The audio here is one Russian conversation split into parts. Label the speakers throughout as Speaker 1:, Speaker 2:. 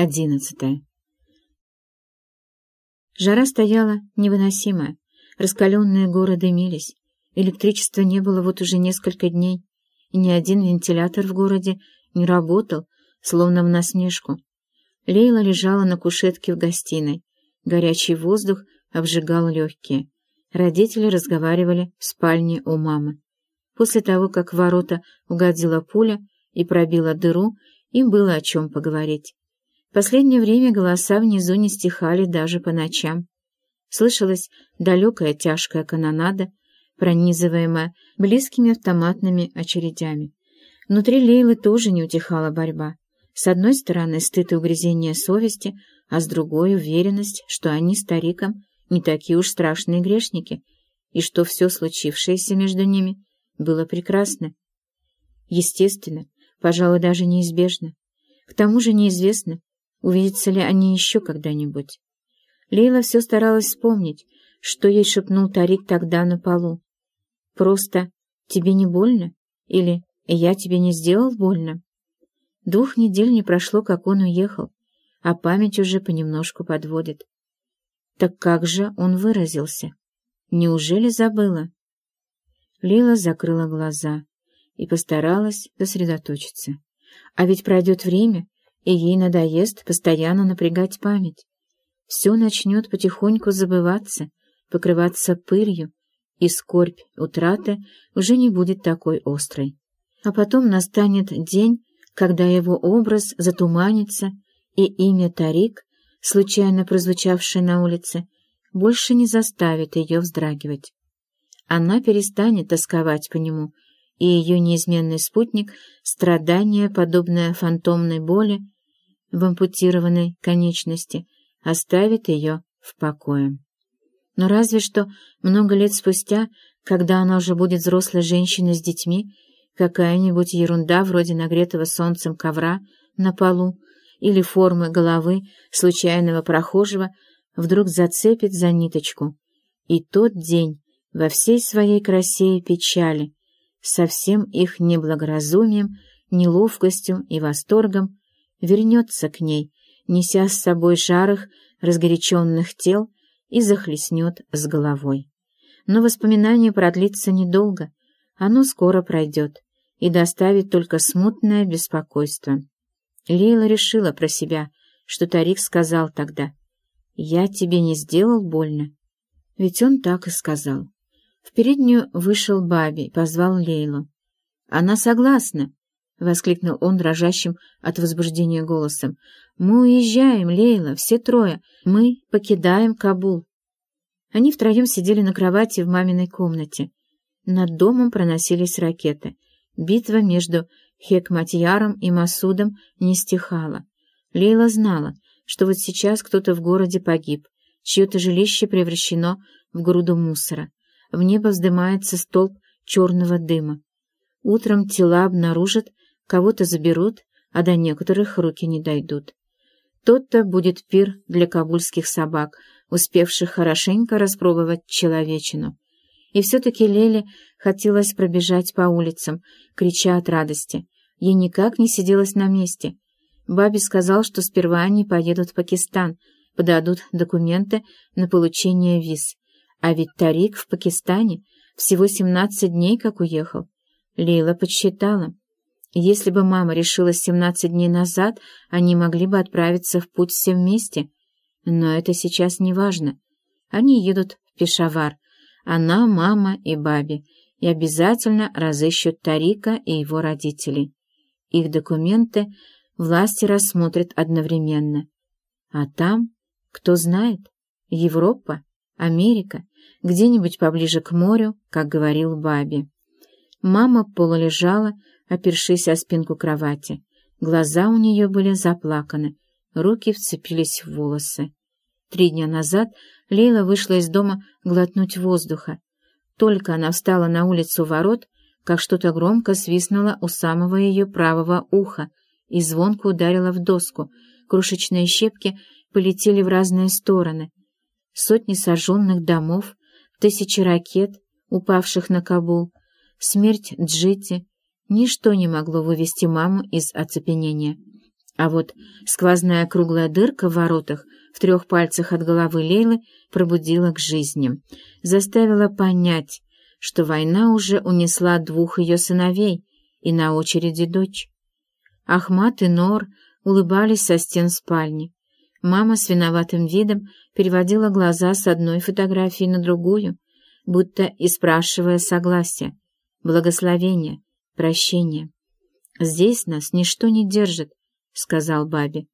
Speaker 1: Одиннадцатое. Жара стояла невыносимая, раскаленные горы дымились, электричества не было вот уже несколько дней, и ни один вентилятор в городе не работал, словно в насмешку. Лейла лежала на кушетке в гостиной, горячий воздух обжигал легкие. Родители разговаривали в спальне у мамы. После того, как ворота угодила пуля и пробила дыру, им было о чем поговорить. Последнее время голоса внизу не стихали даже по ночам. Слышалась далекая тяжкая канонада, пронизываемая близкими автоматными очередями. Внутри Лейлы тоже не утихала борьба. С одной стороны стыд и угрызение совести, а с другой уверенность, что они старикам не такие уж страшные грешники, и что все случившееся между ними было прекрасно. Естественно, пожалуй, даже неизбежно. К тому же неизвестно, Увидятся ли они еще когда-нибудь? Лейла все старалась вспомнить, что ей шепнул Тарик тогда на полу. Просто «тебе не больно?» или «я тебе не сделал больно?» Двух недель не прошло, как он уехал, а память уже понемножку подводит. Так как же он выразился? Неужели забыла? Лила закрыла глаза и постаралась сосредоточиться. А ведь пройдет время, и ей надоест постоянно напрягать память. Все начнет потихоньку забываться, покрываться пылью, и скорбь утраты уже не будет такой острой. А потом настанет день, когда его образ затуманится, и имя Тарик, случайно прозвучавшее на улице, больше не заставит ее вздрагивать. Она перестанет тосковать по нему, и ее неизменный спутник, страдание, подобное фантомной боли, в ампутированной конечности, оставит ее в покое. Но разве что много лет спустя, когда она уже будет взрослой женщиной с детьми, какая-нибудь ерунда вроде нагретого солнцем ковра на полу или формы головы случайного прохожего вдруг зацепит за ниточку. И тот день во всей своей красе и печали, со всем их неблагоразумием, неловкостью и восторгом, вернется к ней, неся с собой жарых, разгоряченных тел и захлестнет с головой. Но воспоминание продлится недолго, оно скоро пройдет и доставит только смутное беспокойство. Лейла решила про себя, что Тарик сказал тогда, «Я тебе не сделал больно». Ведь он так и сказал. В переднюю вышел Баби позвал Лейлу. Она согласна, — воскликнул он дрожащим от возбуждения голосом. «Мы уезжаем, Лейла, все трое. Мы покидаем Кабул». Они втроем сидели на кровати в маминой комнате. Над домом проносились ракеты. Битва между Хекматьяром и Масудом не стихала. Лейла знала, что вот сейчас кто-то в городе погиб, чье-то жилище превращено в груду мусора. В небо вздымается столб черного дыма. Утром тела обнаружат Кого-то заберут, а до некоторых руки не дойдут. Тот-то будет пир для кабульских собак, успевших хорошенько распробовать человечину. И все-таки Леле хотелось пробежать по улицам, крича от радости. Ей никак не сиделось на месте. Баби сказал, что сперва они поедут в Пакистан, подадут документы на получение виз. А ведь Тарик в Пакистане всего 17 дней как уехал. Лейла подсчитала. Если бы мама решила 17 дней назад, они могли бы отправиться в путь все вместе. Но это сейчас не важно. Они едут в Пешавар. Она, мама и Баби. И обязательно разыщут Тарика и его родителей. Их документы власти рассмотрят одновременно. А там, кто знает, Европа, Америка, где-нибудь поближе к морю, как говорил Баби. Мама полулежала, опершись о спинку кровати. Глаза у нее были заплаканы, руки вцепились в волосы. Три дня назад Лейла вышла из дома глотнуть воздуха. Только она встала на улицу ворот, как что-то громко свистнуло у самого ее правого уха и звонко ударило в доску. Крошечные щепки полетели в разные стороны. Сотни сожженных домов, тысячи ракет, упавших на Кабул, смерть Джити, Ничто не могло вывести маму из оцепенения. А вот сквозная круглая дырка в воротах в трех пальцах от головы Лейлы пробудила к жизни, заставила понять, что война уже унесла двух ее сыновей и на очереди дочь. Ахмат и Нор улыбались со стен спальни. Мама с виноватым видом переводила глаза с одной фотографии на другую, будто и спрашивая согласия, благословения, прощения. «Здесь нас ничто не держит», — сказал Бабе.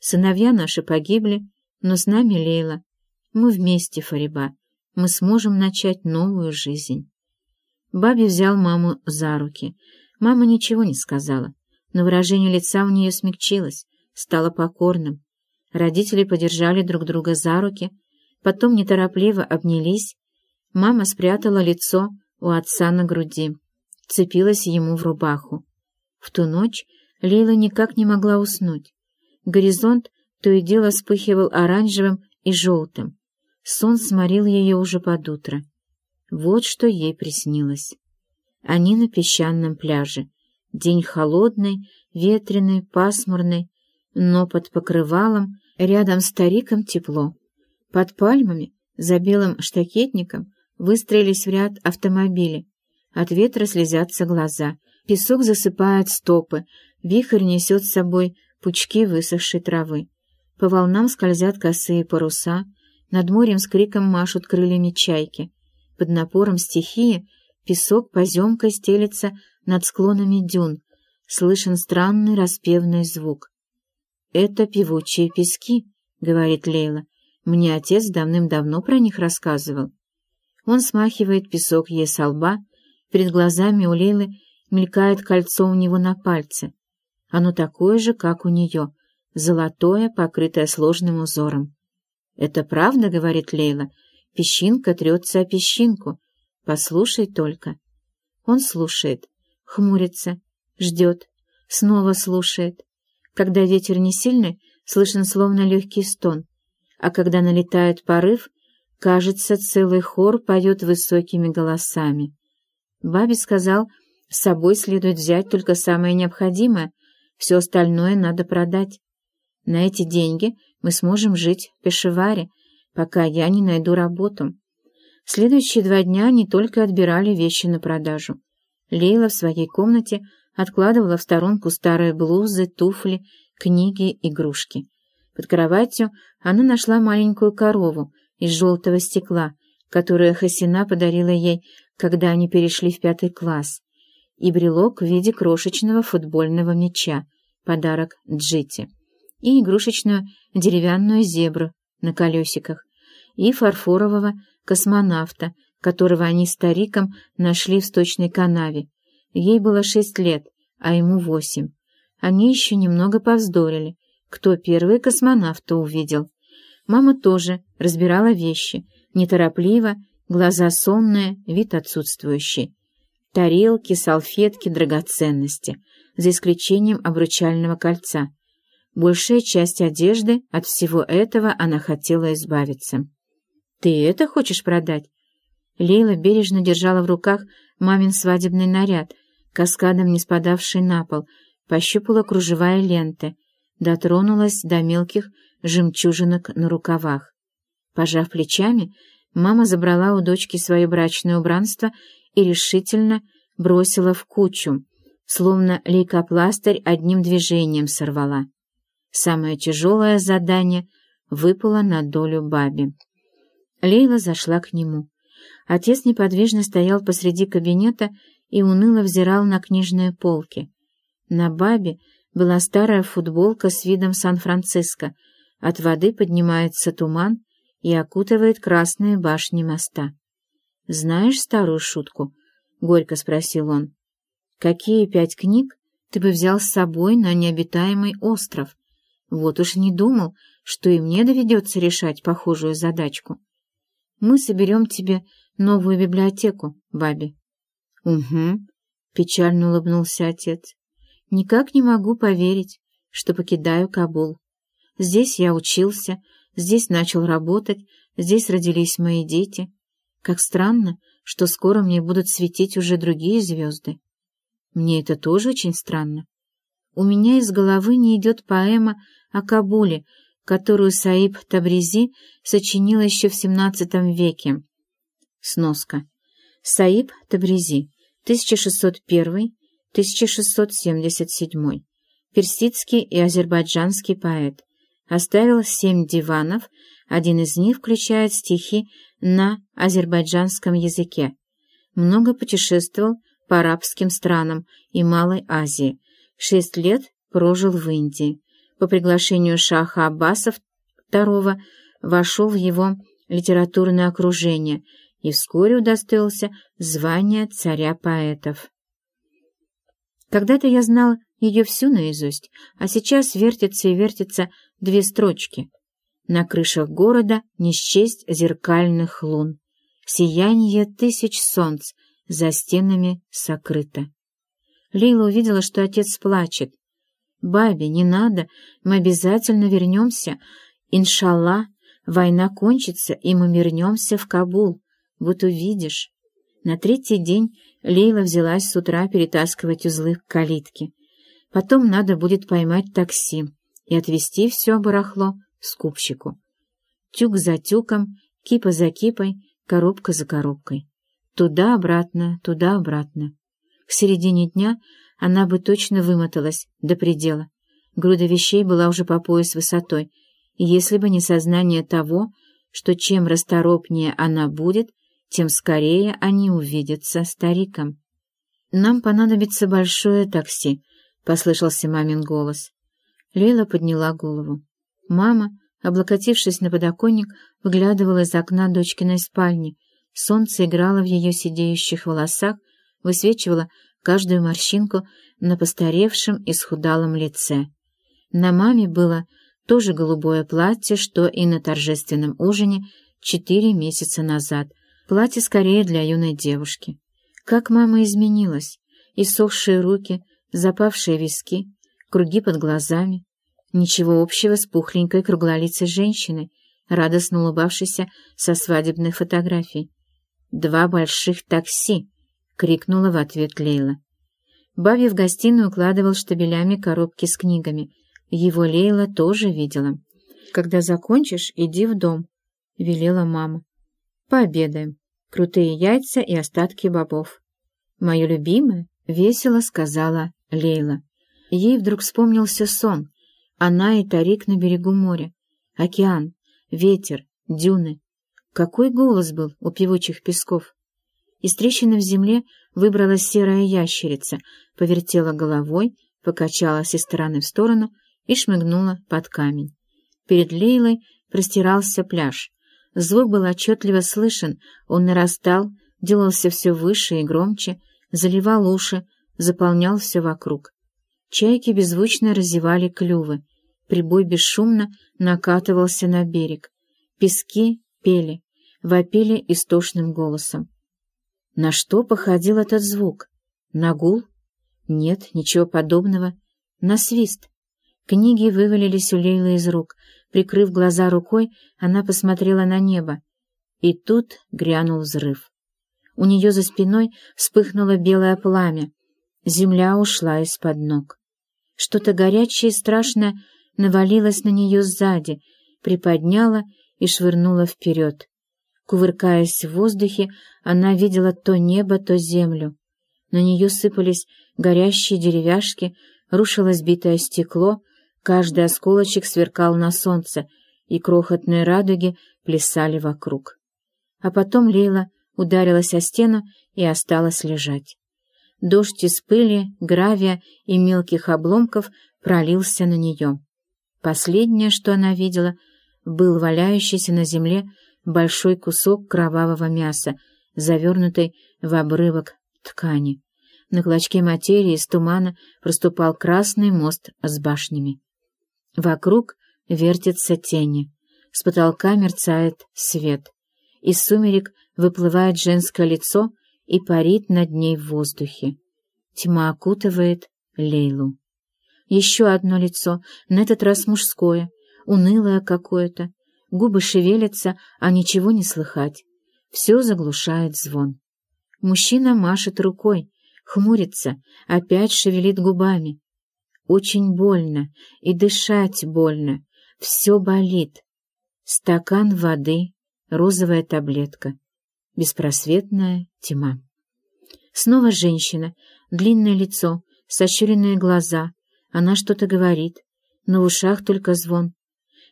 Speaker 1: «Сыновья наши погибли, но с нами Лейла. Мы вместе, Фариба. Мы сможем начать новую жизнь». Баби взял маму за руки. Мама ничего не сказала, но выражение лица у нее смягчилось, стало покорным. Родители подержали друг друга за руки, потом неторопливо обнялись. Мама спрятала лицо у отца на груди, цепилась ему в рубаху. В ту ночь Лейла никак не могла уснуть. Горизонт то и дело вспыхивал оранжевым и желтым. Сон сморил ее уже под утро. Вот что ей приснилось. Они на песчаном пляже. День холодный, ветреный, пасмурный, но под покрывалом рядом с стариком тепло. Под пальмами, за белым штакетником, выстроились в ряд автомобили. От ветра слезятся глаза, песок засыпает стопы, вихрь несет с собой пучки высохшей травы. По волнам скользят косые паруса, над морем с криком машут крыльями чайки. Под напором стихии песок поземкой стелется над склонами дюн, слышен странный распевный звук. «Это певучие пески», — говорит Лейла. «Мне отец давным-давно про них рассказывал». Он смахивает песок ей со лба, перед глазами у Лейлы мелькает кольцо у него на пальце. Оно такое же, как у нее, золотое, покрытое сложным узором. «Это правда?» — говорит Лейла. «Песчинка трется о песчинку. Послушай только». Он слушает, хмурится, ждет, снова слушает. Когда ветер не сильный, слышен словно легкий стон, а когда налетает порыв, кажется, целый хор поет высокими голосами. Баби сказал, с собой следует взять только самое необходимое, все остальное надо продать. На эти деньги мы сможем жить в Пешеваре, пока я не найду работу. Следующие два дня они только отбирали вещи на продажу. Лейла в своей комнате откладывала в сторонку старые блузы, туфли, книги, игрушки. Под кроватью она нашла маленькую корову из желтого стекла, которую Хасина подарила ей, когда они перешли в пятый класс, и брелок в виде крошечного футбольного мяча, подарок Джити, и игрушечную деревянную зебру на колесиках, и фарфорового космонавта, которого они стариком нашли в сточной канаве, Ей было шесть лет, а ему восемь. Они еще немного повздорили. Кто первый космонавта увидел? Мама тоже разбирала вещи, неторопливо, глаза сонные, вид отсутствующий. Тарелки, салфетки, драгоценности, за исключением обручального кольца. Большая часть одежды, от всего этого она хотела избавиться. «Ты это хочешь продать?» Лейла бережно держала в руках мамин свадебный наряд, каскадом не спадавшей на пол, пощупала кружевая ленты, дотронулась до мелких жемчужинок на рукавах. Пожав плечами, мама забрала у дочки свое брачное убранство и решительно бросила в кучу, словно лейкопластырь одним движением сорвала. Самое тяжелое задание выпало на долю бабе. Лейла зашла к нему. Отец неподвижно стоял посреди кабинета и уныло взирал на книжные полки. На бабе была старая футболка с видом Сан-Франциско. От воды поднимается туман и окутывает красные башни моста. «Знаешь старую шутку?» — горько спросил он. «Какие пять книг ты бы взял с собой на необитаемый остров? Вот уж не думал, что и мне доведется решать похожую задачку. Мы соберем тебе новую библиотеку, бабе». «Угу», — печально улыбнулся отец. «Никак не могу поверить, что покидаю Кабул. Здесь я учился, здесь начал работать, здесь родились мои дети. Как странно, что скоро мне будут светить уже другие звезды. Мне это тоже очень странно. у меня из головы не идет поэма о Кабуле, которую Саиб Табризи сочинил еще в XVII веке. Сноска. Саиб Табризи, 1601-1677. Персидский и азербайджанский поэт. Оставил семь диванов, один из них включает стихи на азербайджанском языке. Много путешествовал по арабским странам и Малой Азии. Шесть лет прожил в Индии. По приглашению шаха Аббаса II вошел в его литературное окружение и вскоре удостоился звания царя поэтов. Когда-то я знал ее всю наизусть, а сейчас вертится и вертится две строчки. На крышах города не счесть зеркальных лун. Сияние тысяч солнц за стенами сокрыто. Лейла увидела, что отец плачет. «Бабе, не надо, мы обязательно вернемся. Иншалла, война кончится, и мы вернемся в Кабул. Вот увидишь». На третий день Лейла взялась с утра перетаскивать узлы к калитке. Потом надо будет поймать такси и отвезти все барахло скупщику. Тюк за тюком, кипа за кипой, коробка за коробкой. Туда-обратно, туда-обратно. К середине дня она бы точно вымоталась до предела. Груда вещей была уже по пояс высотой, и если бы не сознание того, что чем расторопнее она будет, тем скорее они увидятся стариком. «Нам понадобится большое такси», — послышался мамин голос. Лейла подняла голову. Мама, облокотившись на подоконник, выглядывала из окна дочкиной спальни. Солнце играло в ее сидеющих волосах, высвечивало каждую морщинку на постаревшем и схудалом лице. На маме было то же голубое платье, что и на торжественном ужине четыре месяца назад. Платье скорее для юной девушки. Как мама изменилась! Иссохшие руки, запавшие виски, круги под глазами. Ничего общего с пухленькой круглолицей женщиной, радостно улыбавшейся со свадебных фотографий. «Два больших такси!» — крикнула в ответ Лейла. Баби в гостиную укладывал штабелями коробки с книгами. Его Лейла тоже видела. «Когда закончишь, иди в дом», — велела мама. «Пообедаем. Крутые яйца и остатки бобов». «Мое любимое», — весело сказала Лейла. Ей вдруг вспомнился сон. Она и Тарик на берегу моря. Океан, ветер, дюны. Какой голос был у певучих песков! Из трещины в земле выбралась серая ящерица, повертела головой, покачалась из стороны в сторону и шмыгнула под камень. Перед Лейлой простирался пляж. Звук был отчетливо слышен, он нарастал, делался все выше и громче, заливал уши, заполнял все вокруг. Чайки беззвучно разевали клювы. Прибой бесшумно накатывался на берег. Пески пели, вопили истошным голосом. На что походил этот звук? На гул? Нет, ничего подобного. На свист. Книги вывалились у Лейлы из рук. Прикрыв глаза рукой, она посмотрела на небо. И тут грянул взрыв. У нее за спиной вспыхнуло белое пламя. Земля ушла из-под ног. Что-то горячее и страшное навалилось на нее сзади, приподняло и швырнуло вперед. Кувыркаясь в воздухе, она видела то небо, то землю. На нее сыпались горящие деревяшки, рушилось битое стекло, каждый осколочек сверкал на солнце, и крохотные радуги плясали вокруг. А потом Лейла ударилась о стену и осталась лежать. Дождь из пыли, гравия и мелких обломков пролился на нее. Последнее, что она видела, был валяющийся на земле большой кусок кровавого мяса, завернутый в обрывок ткани. На клочке материи из тумана проступал красный мост с башнями. Вокруг вертятся тени. С потолка мерцает свет. Из сумерек выплывает женское лицо — и парит над ней в воздухе. Тьма окутывает Лейлу. Еще одно лицо, на этот раз мужское, унылое какое-то. Губы шевелятся, а ничего не слыхать. Все заглушает звон. Мужчина машет рукой, хмурится, опять шевелит губами. Очень больно, и дышать больно. Все болит. Стакан воды, розовая таблетка. Беспросветная тьма. Снова женщина, длинное лицо, сощуренные глаза. Она что-то говорит, но в ушах только звон.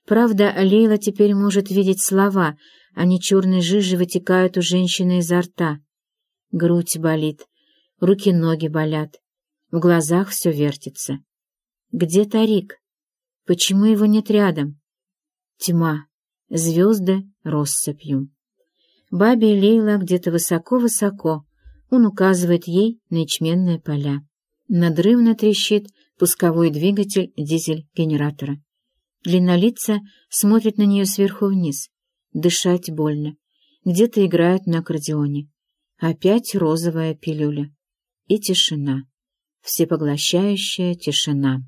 Speaker 1: Правда, Лейла теперь может видеть слова, они черной жижи вытекают у женщины изо рта. Грудь болит, руки-ноги болят, в глазах все вертится. Где Тарик? Почему его нет рядом? Тьма, звезды россыпью. Бабе Лейла где-то высоко-высоко, он указывает ей на ячменные поля. Надрывно трещит пусковой двигатель дизель-генератора. Длиннолица смотрит на нее сверху вниз. Дышать больно. Где-то играет на аккордеоне. Опять розовая пилюля. И тишина. Всепоглощающая тишина.